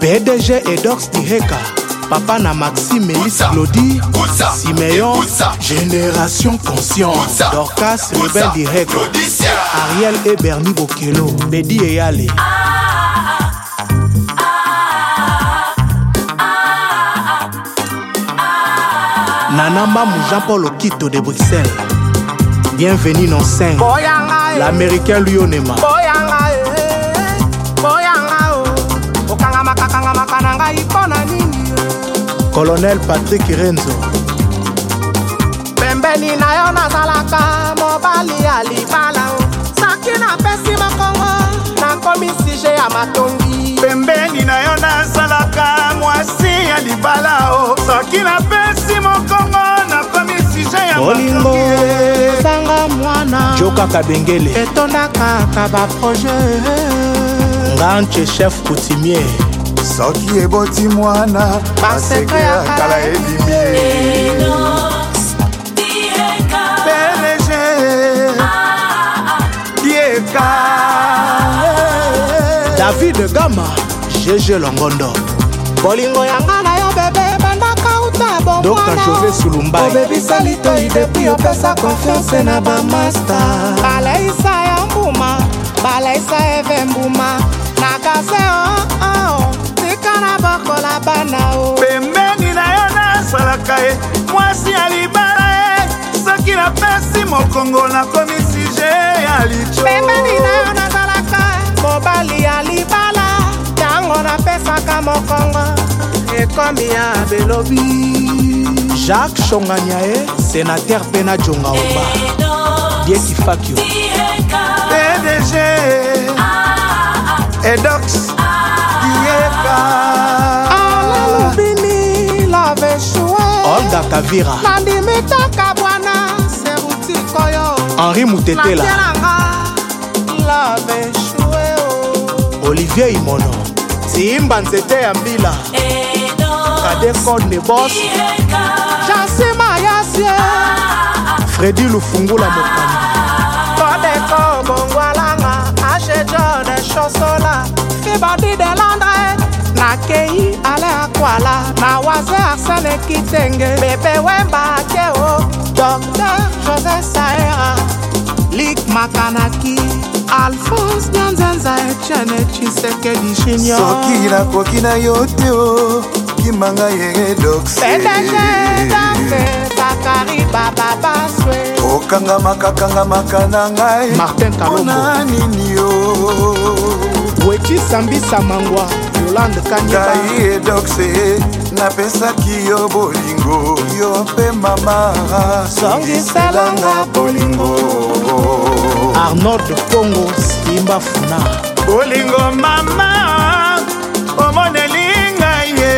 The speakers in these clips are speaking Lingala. PDG et Dox Heka, Papa na Maxime Elisa Claudie, Siméon, Génération Consciente, Dorcas Rebel Heka, Ariel et Bernie Bokelo, Bedi et Yale. Ah, Nanamba Jean-Paul Okito de Bruxelles. Bienvenue dans 5. L'américain Lionema. colonel patrik renzo pembeni na yo nazalaka mobali ya libala soki napesi mokongo nakomi sije ya matongi pembeni na yo nazalaka mwasi ya libala o soki napesi mokongo nakomi sije ya bolingo ezanga mwana jokaka bengele etondakaka baproje nganche chef coutumier soki eboti mwana baseka ya kala ebimi ah, ah, ah. david gama gg longondo bolingo yanga na yo bebe ebandaka uta bokwanobebisa litoi depui opesa konfiance na bamasta balaisa ya mbuma balaisa eve mbuma napesi mokongo nakomi sije ya lipembeni na yo nazalaka mobali ya libala yango napesaka mokongo ekomi ya belobi jacques shongania ye eh, senater mpe na jonga oba dietifakio pdg ah, ah, ah. edox dieka alalubini laveshue olga kavira nandimitaka henri mutetela oh. olivier imono tiimba nzete ya mbila kadekod nebos jansi mayasie eh. fredi lufungula mokambi kodeko mongwalanga ashejone shosola fibadi de landre nakei ale akwala na waze arsene kitenge bebe wemba akeo docteur joseph saer Eric Makanaki Alphonse Nyanzanza Etienne Tshisekedi Junior soki nakoki na yo te o kima ngai eredoxeakaribababae okangamaka kangamaka na ngai martin kalombo nini yo cisambisa mangwa yolande kanyebai edokse napesaki yo bolingo yo mpe mama songiselanga bolingo arnold kongo simba funa bolingo mama omoneli ngai ye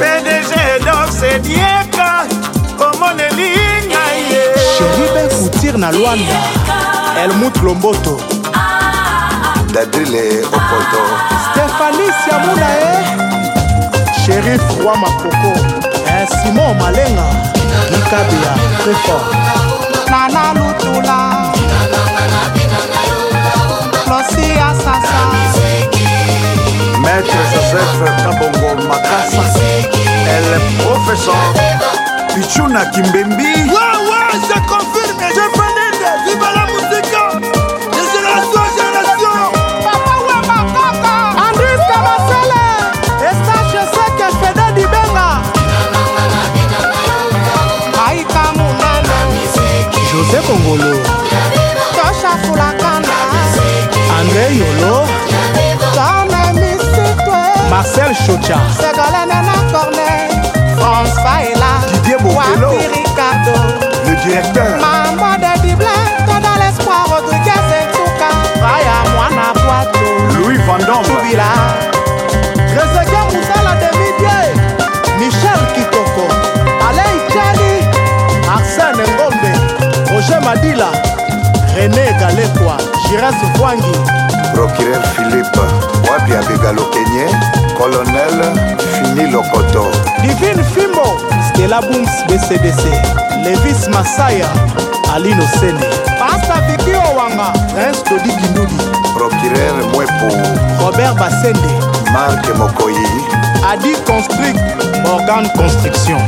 pdg edokse dieka omoneli ngai ye sheribe kutir na lwanda elmut lomboto dadrile opoto stéphanie siamuna e shérif roi makoko eh, simon malenga mikabeya préfort nana lutula losi asasa maître joseph kabongo makasa el professeur pichuna kimbembi wow, wow, Marcel Chocha Segolène Nana Corneille France Faela Didier Bokelo Ricardo Le directeur Maman de Diblé Dans l'espoir Rodriguez et Touka Raya Moana Boato Louis Vendôme Choubila Rezegué Moussala Demidier Michel Kitoko Alain Chali Arsène Ngombe Roger Madila René Galekwa Jiras Vwangi Procureur Philippe wapi abegalo kenye colonel fini lokoto divine fimbo stela booms bcdc levis masaya alino sene pasta viki owanga prince todi gindudi procureur mwepo robert basende marke mokoyi adi constrict organe construction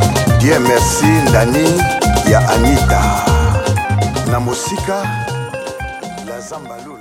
die merci ndani ya anita na mosika la zambalu